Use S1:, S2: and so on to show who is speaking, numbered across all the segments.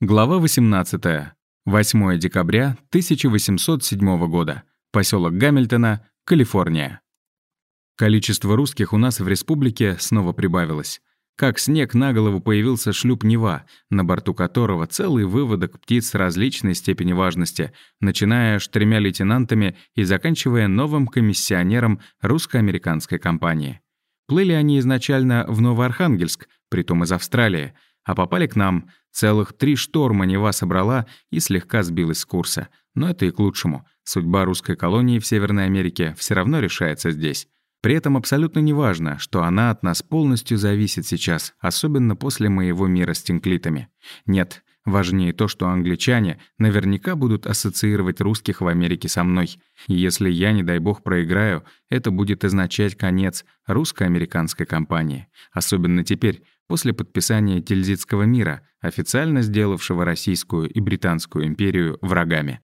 S1: Глава 18. 8 декабря 1807 года. Поселок Гамильтона, Калифорния. Количество русских у нас в республике снова прибавилось. Как снег на голову появился шлюп Нева, на борту которого целый выводок птиц различной степени важности, начиная с тремя лейтенантами и заканчивая новым комиссионером русско-американской компании. Плыли они изначально в Новоархангельск, притом из Австралии, а попали к нам. Целых три шторма Нева собрала и слегка сбилась с курса. Но это и к лучшему. Судьба русской колонии в Северной Америке все равно решается здесь. При этом абсолютно неважно, что она от нас полностью зависит сейчас, особенно после моего мира с тинклитами. Нет, важнее то, что англичане наверняка будут ассоциировать русских в Америке со мной. И если я, не дай бог, проиграю, это будет означать конец русско-американской компании. Особенно теперь, после подписания Тильзитского мира, официально сделавшего Российскую и Британскую империю врагами.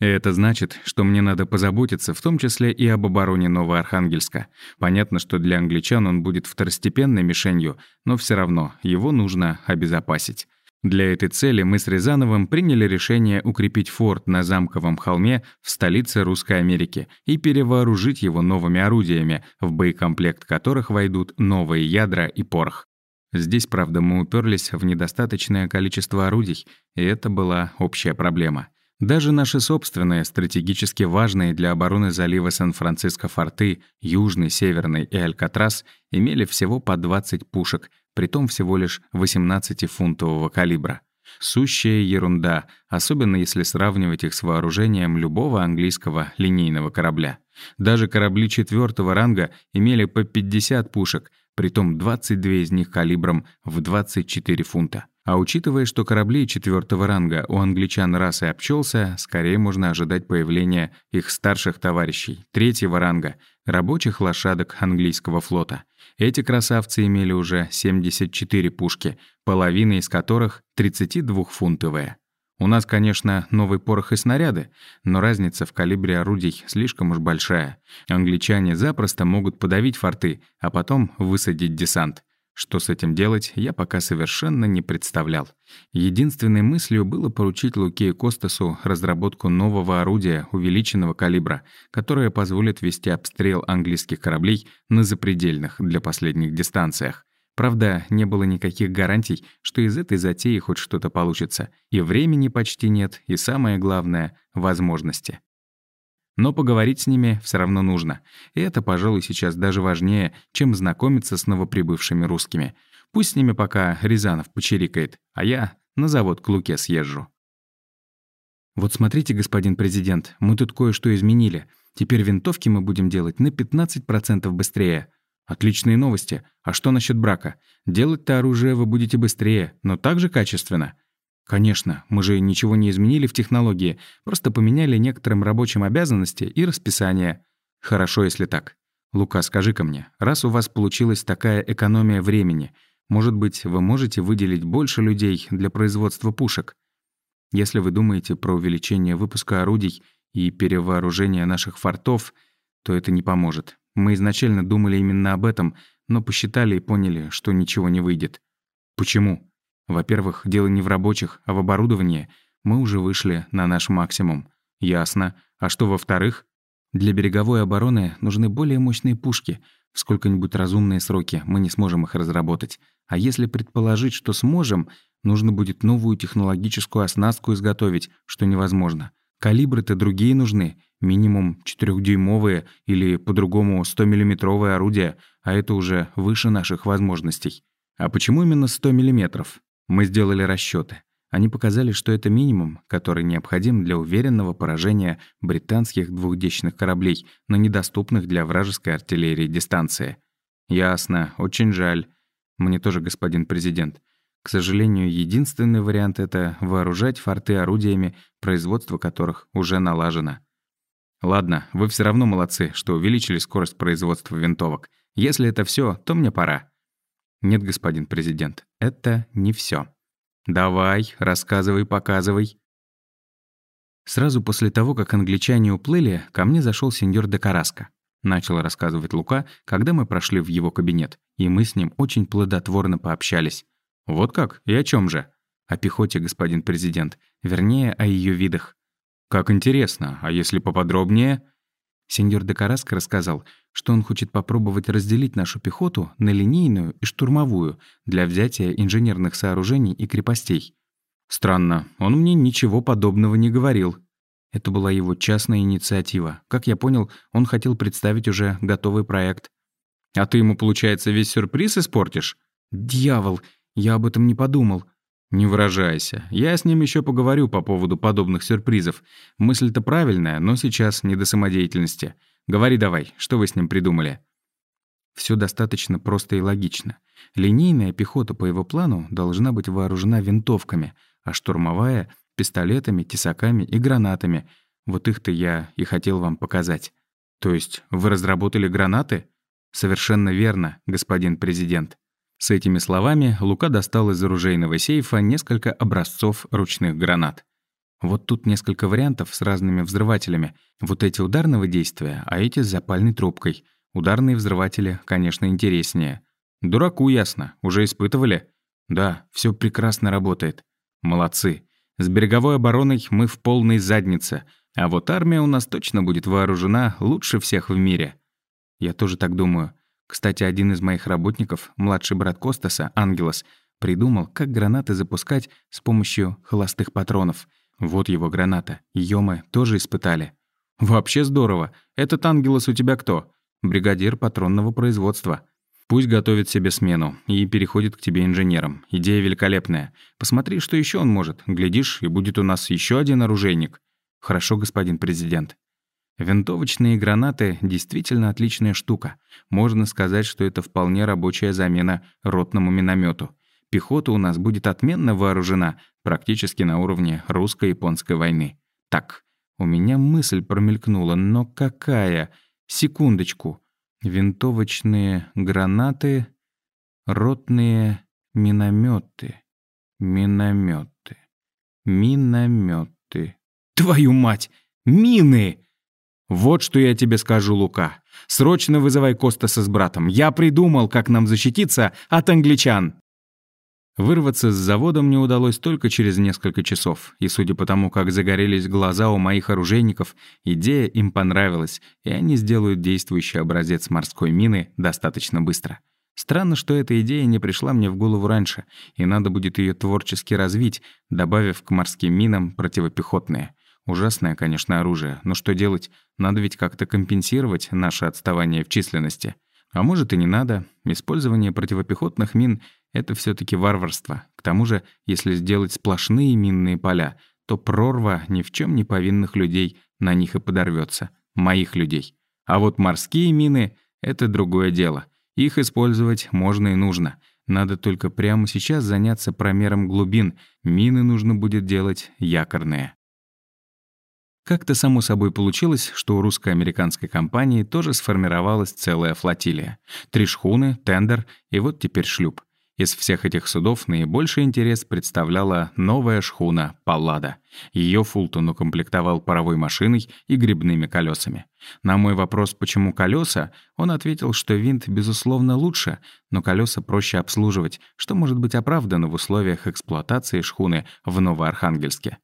S1: Это значит, что мне надо позаботиться в том числе и об обороне Новоархангельска. Понятно, что для англичан он будет второстепенной мишенью, но все равно его нужно обезопасить. Для этой цели мы с Рязановым приняли решение укрепить форт на Замковом холме в столице Русской Америки и перевооружить его новыми орудиями, в боекомплект которых войдут новые ядра и порох. Здесь, правда, мы уперлись в недостаточное количество орудий, и это была общая проблема. Даже наши собственные, стратегически важные для обороны залива Сан-Франциско форты, Южный, Северный и Алькатрас, имели всего по 20 пушек, притом всего лишь 18-фунтового калибра. Сущая ерунда, особенно если сравнивать их с вооружением любого английского линейного корабля. Даже корабли четвертого ранга имели по 50 пушек, притом 22 из них калибром в 24 фунта. А учитывая, что кораблей четвертого ранга у англичан раз и обчелся, скорее можно ожидать появления их старших товарищей, третьего ранга, рабочих лошадок английского флота. Эти красавцы имели уже 74 пушки, половина из которых 32-фунтовые. У нас, конечно, новый порох и снаряды, но разница в калибре орудий слишком уж большая. Англичане запросто могут подавить форты, а потом высадить десант. Что с этим делать, я пока совершенно не представлял. Единственной мыслью было поручить Луке и Костасу разработку нового орудия увеличенного калибра, которое позволит вести обстрел английских кораблей на запредельных для последних дистанциях. Правда, не было никаких гарантий, что из этой затеи хоть что-то получится. И времени почти нет, и самое главное — возможности. Но поговорить с ними все равно нужно. И это, пожалуй, сейчас даже важнее, чем знакомиться с новоприбывшими русскими. Пусть с ними пока Рязанов почирикает, а я на завод к Луке съезжу. Вот смотрите, господин президент, мы тут кое-что изменили. Теперь винтовки мы будем делать на 15% быстрее. Отличные новости. А что насчет брака? Делать-то оружие вы будете быстрее, но также качественно. Конечно, мы же ничего не изменили в технологии, просто поменяли некоторым рабочим обязанности и расписание. Хорошо, если так. Лука, скажи-ка мне, раз у вас получилась такая экономия времени, может быть, вы можете выделить больше людей для производства пушек? Если вы думаете про увеличение выпуска орудий и перевооружение наших фортов, то это не поможет. Мы изначально думали именно об этом, но посчитали и поняли, что ничего не выйдет. Почему? Во-первых, дело не в рабочих, а в оборудовании. Мы уже вышли на наш максимум. Ясно. А что во-вторых? Для береговой обороны нужны более мощные пушки. В сколько-нибудь разумные сроки мы не сможем их разработать. А если предположить, что сможем, нужно будет новую технологическую оснастку изготовить, что невозможно. Калибры-то другие нужны. Минимум 4-дюймовые или, по-другому, 100-миллиметровые орудия, а это уже выше наших возможностей. А почему именно 100 миллиметров? Мы сделали расчеты. Они показали, что это минимум, который необходим для уверенного поражения британских двухдечных кораблей на недоступных для вражеской артиллерии дистанции. Ясно, очень жаль. Мне тоже, господин президент. К сожалению, единственный вариант — это вооружать форты орудиями, производство которых уже налажено. Ладно, вы все равно молодцы, что увеличили скорость производства винтовок. Если это все, то мне пора. Нет, господин президент, это не все. Давай, рассказывай, показывай. Сразу после того, как англичане уплыли, ко мне зашел сеньор де Караско. Начал рассказывать Лука, когда мы прошли в его кабинет, и мы с ним очень плодотворно пообщались. «Вот как? И о чем же?» О пехоте, господин президент. Вернее, о ее видах. Как интересно. А если поподробнее? Сеньор де Караско рассказал, что он хочет попробовать разделить нашу пехоту на линейную и штурмовую для взятия инженерных сооружений и крепостей. Странно, он мне ничего подобного не говорил. Это была его частная инициатива. Как я понял, он хотел представить уже готовый проект. «А ты ему, получается, весь сюрприз испортишь?» «Дьявол, я об этом не подумал». «Не выражайся. Я с ним еще поговорю по поводу подобных сюрпризов. Мысль-то правильная, но сейчас не до самодеятельности. Говори давай, что вы с ним придумали?» Все достаточно просто и логично. Линейная пехота по его плану должна быть вооружена винтовками, а штурмовая — пистолетами, тесаками и гранатами. Вот их-то я и хотел вам показать. То есть вы разработали гранаты? Совершенно верно, господин президент. С этими словами Лука достал из оружейного сейфа несколько образцов ручных гранат. Вот тут несколько вариантов с разными взрывателями. Вот эти ударного действия, а эти с запальной трубкой. Ударные взрыватели, конечно, интереснее. Дураку ясно, уже испытывали? Да, все прекрасно работает. Молодцы. С береговой обороной мы в полной заднице, а вот армия у нас точно будет вооружена лучше всех в мире. Я тоже так думаю. Кстати, один из моих работников, младший брат Костаса, Ангелос, придумал, как гранаты запускать с помощью холостых патронов. Вот его граната. Её мы тоже испытали. Вообще здорово. Этот Ангелос у тебя кто? Бригадир патронного производства. Пусть готовит себе смену и переходит к тебе инженером. Идея великолепная. Посмотри, что еще он может. Глядишь, и будет у нас еще один оружейник. Хорошо, господин президент. Винтовочные гранаты действительно отличная штука. Можно сказать, что это вполне рабочая замена ротному миномету. Пехота у нас будет отменно вооружена, практически на уровне русско-японской войны. Так, у меня мысль промелькнула, но какая? Секундочку. Винтовочные гранаты, ротные минометы, минометы, минометы. Твою мать! Мины! «Вот что я тебе скажу, Лука. Срочно вызывай Костаса с братом. Я придумал, как нам защититься от англичан!» Вырваться с завода мне удалось только через несколько часов, и судя по тому, как загорелись глаза у моих оружейников, идея им понравилась, и они сделают действующий образец морской мины достаточно быстро. Странно, что эта идея не пришла мне в голову раньше, и надо будет ее творчески развить, добавив к морским минам противопехотные. Ужасное, конечно, оружие, но что делать? Надо ведь как-то компенсировать наше отставание в численности. А может и не надо. Использование противопехотных мин — это все таки варварство. К тому же, если сделать сплошные минные поля, то прорва ни в чем не повинных людей на них и подорвется. Моих людей. А вот морские мины — это другое дело. Их использовать можно и нужно. Надо только прямо сейчас заняться промером глубин. Мины нужно будет делать якорные. Как-то само собой получилось, что у русско-американской компании тоже сформировалась целая флотилия. Три шхуны, тендер и вот теперь шлюп. Из всех этих судов наибольший интерес представляла новая шхуна «Паллада». Ее Фултон укомплектовал паровой машиной и грибными колесами. На мой вопрос, почему колеса, он ответил, что винт, безусловно, лучше, но колеса проще обслуживать, что может быть оправдано в условиях эксплуатации шхуны в Новоархангельске.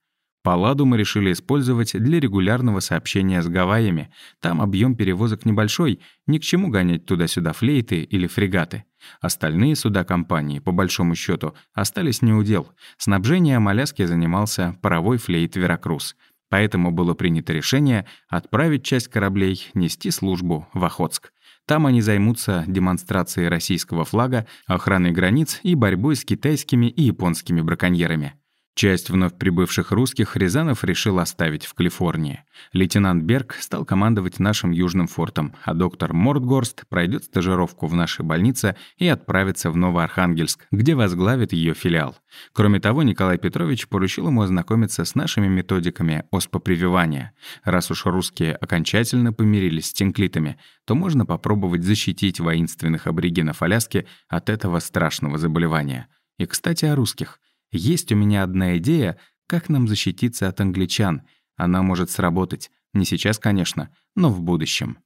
S1: Палладу мы решили использовать для регулярного сообщения с Гавайями. Там объем перевозок небольшой, ни к чему гонять туда-сюда флейты или фрегаты. Остальные суда компании, по большому счету, остались неудел. Снабжением Аляски занимался паровой флейт «Веракрус». Поэтому было принято решение отправить часть кораблей нести службу в Охотск. Там они займутся демонстрацией российского флага, охраной границ и борьбой с китайскими и японскими браконьерами. Часть вновь прибывших русских Рязанов решил оставить в Калифорнии. Лейтенант Берг стал командовать нашим южным фортом, а доктор Мортгорст пройдет стажировку в нашей больнице и отправится в Новоархангельск, где возглавит ее филиал. Кроме того, Николай Петрович поручил ему ознакомиться с нашими методиками оспопрививания. Раз уж русские окончательно помирились с тинклитами, то можно попробовать защитить воинственных аборигенов Аляски от этого страшного заболевания. И, кстати, о русских. Есть у меня одна идея, как нам защититься от англичан. Она может сработать. Не сейчас, конечно, но в будущем.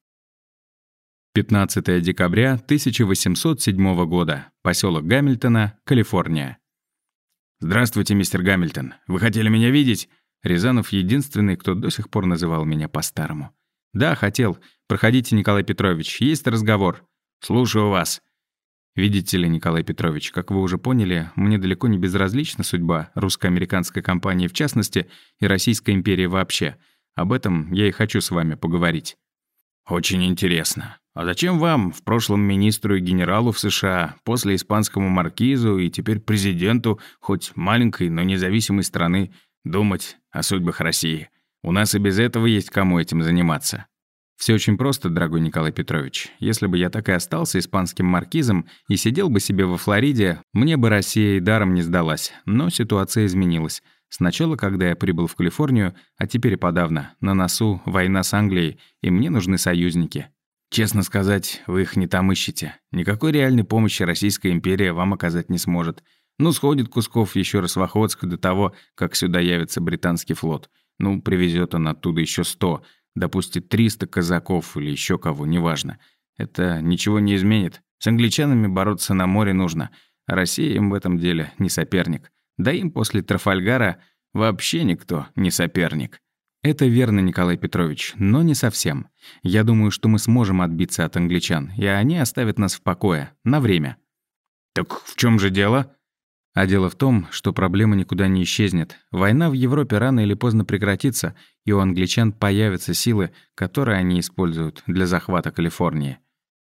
S1: 15 декабря 1807 года. Поселок Гамильтона, Калифорния. «Здравствуйте, мистер Гамильтон. Вы хотели меня видеть?» Рязанов единственный, кто до сих пор называл меня по-старому. «Да, хотел. Проходите, Николай Петрович. Есть разговор». «Слушаю вас». Видите ли, Николай Петрович, как вы уже поняли, мне далеко не безразлична судьба русско-американской компании в частности и Российской империи вообще. Об этом я и хочу с вами поговорить. Очень интересно. А зачем вам, в прошлом министру и генералу в США, после испанскому маркизу и теперь президенту, хоть маленькой, но независимой страны, думать о судьбах России? У нас и без этого есть кому этим заниматься. Все очень просто, дорогой Николай Петрович. Если бы я так и остался испанским маркизом и сидел бы себе во Флориде, мне бы Россия и даром не сдалась. Но ситуация изменилась. Сначала, когда я прибыл в Калифорнию, а теперь подавно. На носу война с Англией, и мне нужны союзники. Честно сказать, вы их не там ищете. Никакой реальной помощи Российская империя вам оказать не сможет. Ну, сходит Кусков еще раз в Охотск до того, как сюда явится британский флот. Ну, привезет он оттуда еще сто — допустит 300 казаков или еще кого, неважно. Это ничего не изменит. С англичанами бороться на море нужно, а Россия им в этом деле не соперник. Да им после Трафальгара вообще никто не соперник. Это верно, Николай Петрович, но не совсем. Я думаю, что мы сможем отбиться от англичан, и они оставят нас в покое. На время. «Так в чем же дело?» А дело в том, что проблема никуда не исчезнет. Война в Европе рано или поздно прекратится, и у англичан появятся силы, которые они используют для захвата Калифорнии.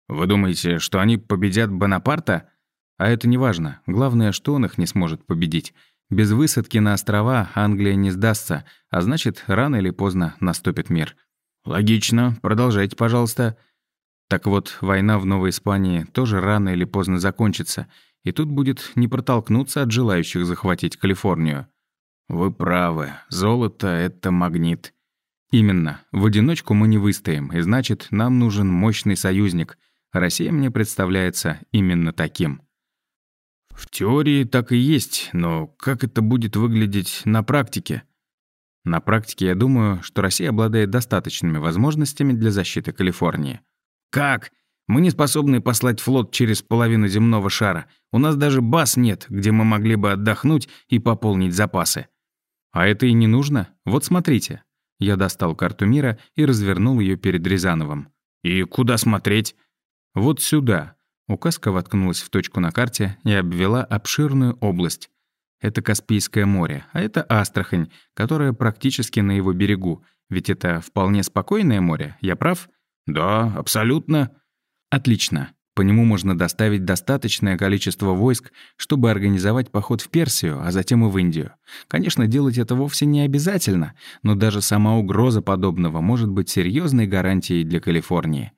S1: Вы думаете, что они победят Бонапарта? А это не важно. Главное, что он их не сможет победить. Без высадки на острова Англия не сдастся, а значит, рано или поздно наступит мир. Логично. Продолжайте, пожалуйста. Так вот, война в Новой Испании тоже рано или поздно закончится — и тут будет не протолкнуться от желающих захватить Калифорнию. Вы правы, золото — это магнит. Именно, в одиночку мы не выстоим, и значит, нам нужен мощный союзник. Россия мне представляется именно таким. В теории так и есть, но как это будет выглядеть на практике? На практике я думаю, что Россия обладает достаточными возможностями для защиты Калифорнии. Как? Мы не способны послать флот через половину земного шара. У нас даже баз нет, где мы могли бы отдохнуть и пополнить запасы. А это и не нужно. Вот смотрите. Я достал карту мира и развернул ее перед Рязановым. И куда смотреть? Вот сюда. Указка воткнулась в точку на карте и обвела обширную область. Это Каспийское море, а это Астрахань, которая практически на его берегу. Ведь это вполне спокойное море, я прав? Да, абсолютно. Отлично. По нему можно доставить достаточное количество войск, чтобы организовать поход в Персию, а затем и в Индию. Конечно, делать это вовсе не обязательно, но даже сама угроза подобного может быть серьезной гарантией для Калифорнии.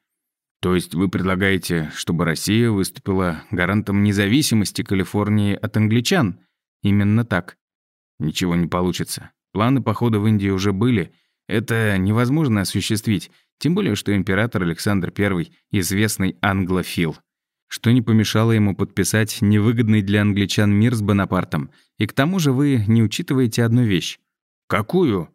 S1: То есть вы предлагаете, чтобы Россия выступила гарантом независимости Калифорнии от англичан? Именно так. Ничего не получится. Планы похода в Индию уже были. Это невозможно осуществить, тем более, что император Александр I — известный англофил. Что не помешало ему подписать невыгодный для англичан мир с Бонапартом. И к тому же вы не учитываете одну вещь. Какую?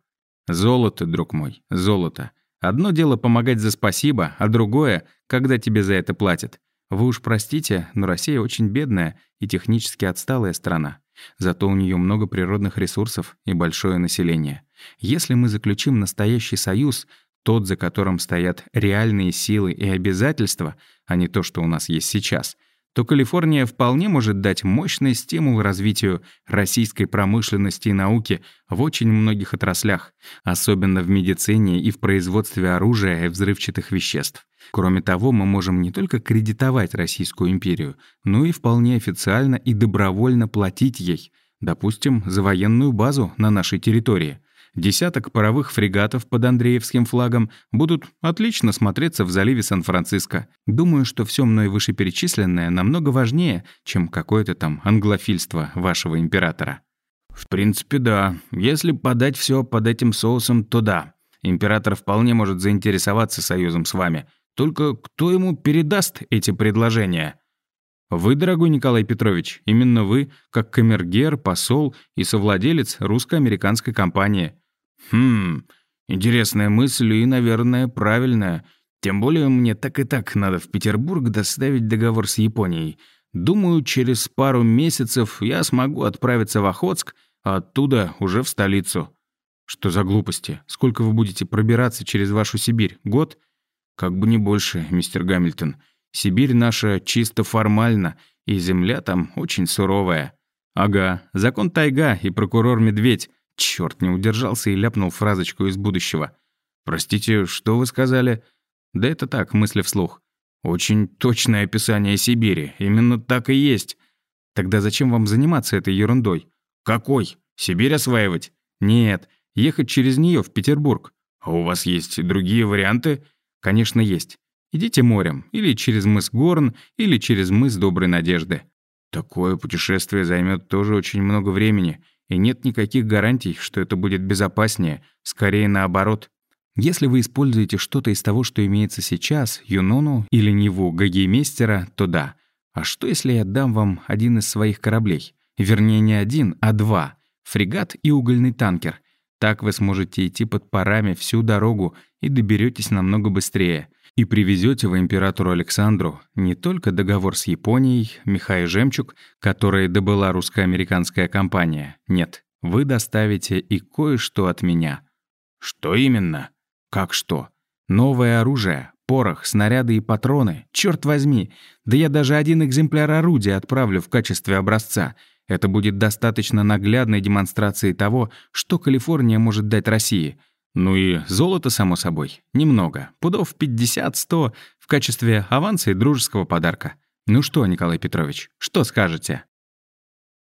S1: Золото, друг мой, золото. Одно дело помогать за спасибо, а другое — когда тебе за это платят. Вы уж простите, но Россия очень бедная и технически отсталая страна. Зато у нее много природных ресурсов и большое население. Если мы заключим настоящий союз, тот, за которым стоят реальные силы и обязательства, а не то, что у нас есть сейчас, то Калифорния вполне может дать мощный стимул развитию российской промышленности и науки в очень многих отраслях, особенно в медицине и в производстве оружия и взрывчатых веществ. Кроме того, мы можем не только кредитовать Российскую империю, но и вполне официально и добровольно платить ей, допустим, за военную базу на нашей территории – Десяток паровых фрегатов под Андреевским флагом будут отлично смотреться в заливе Сан-Франциско. Думаю, что все мной вышеперечисленное намного важнее, чем какое-то там англофильство вашего императора. В принципе, да. Если подать все под этим соусом, то да. Император вполне может заинтересоваться союзом с вами. Только кто ему передаст эти предложения? Вы, дорогой Николай Петрович, именно вы, как камергер, посол и совладелец русско-американской компании – Хм, интересная мысль и, наверное, правильная. Тем более мне так и так надо в Петербург доставить договор с Японией.
S2: Думаю, через пару месяцев я смогу отправиться в Охотск, а оттуда уже в столицу».
S1: «Что за глупости? Сколько вы будете пробираться через вашу Сибирь? Год?»
S2: «Как бы не больше, мистер Гамильтон. Сибирь наша чисто формально, и земля там очень суровая».
S1: «Ага, закон тайга и прокурор Медведь. Чёрт, не удержался и ляпнул фразочку из будущего.
S2: «Простите, что вы сказали?»
S1: «Да это так, мысли вслух.
S2: Очень точное описание Сибири. Именно так и есть.
S1: Тогда зачем вам заниматься этой ерундой?
S2: Какой? Сибирь осваивать?
S1: Нет, ехать через нее в Петербург.
S2: А у вас есть другие варианты?
S1: Конечно, есть. Идите морем, или через мыс Горн, или через мыс Доброй Надежды.
S2: Такое путешествие займет тоже очень много времени, и нет никаких гарантий, что это будет безопаснее, скорее наоборот.
S1: Если вы используете что-то из того, что имеется сейчас, Юнону или Неву Гагеймейстера, то да. А что, если я дам вам один из своих кораблей? Вернее, не один, а два. Фрегат и угольный танкер. Так вы сможете идти под парами всю дорогу и доберетесь намного быстрее. И привезете в императору Александру не только договор с Японией, меха и жемчуг, который добыла русско-американская компания. Нет, вы доставите и кое-что от меня.
S2: Что именно?
S1: Как что? Новое оружие, порох, снаряды и патроны. Черт возьми! Да я даже один экземпляр орудия отправлю в качестве образца. Это будет достаточно наглядной демонстрацией того, что Калифорния может дать России. Ну и золото, само собой. Немного. Пудов 50-100 в качестве аванса и дружеского подарка. Ну что, Николай Петрович, что скажете?